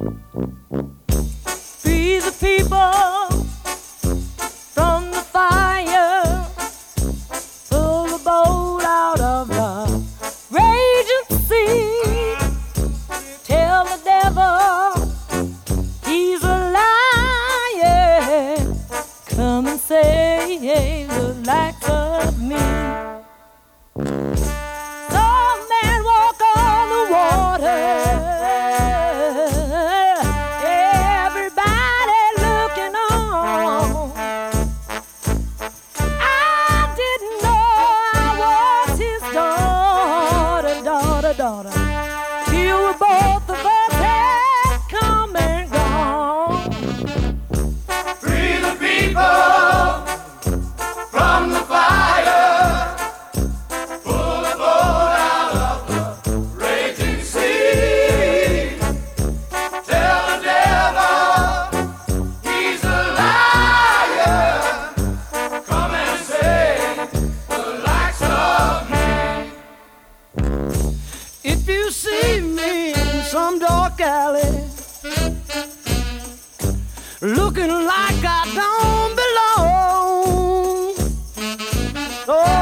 Free the people water till both of us had come and gone. you see me in some dark alley, looking like I don't belong. Oh,